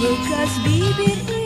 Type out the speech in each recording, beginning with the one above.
Bukas bibir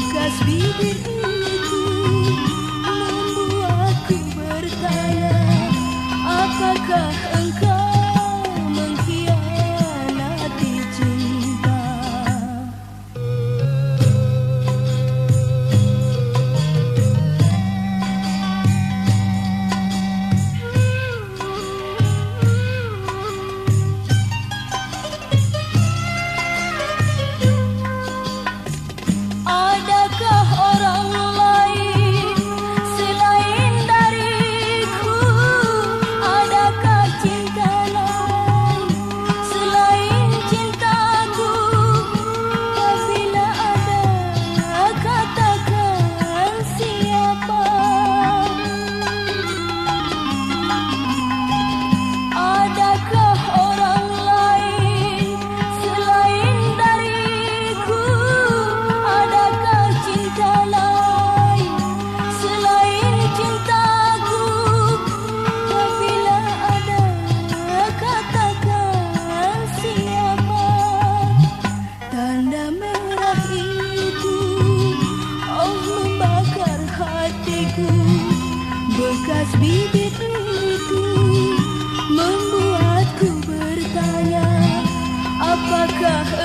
dejas vivir. bekas bibit itu membuatku bertanya apakah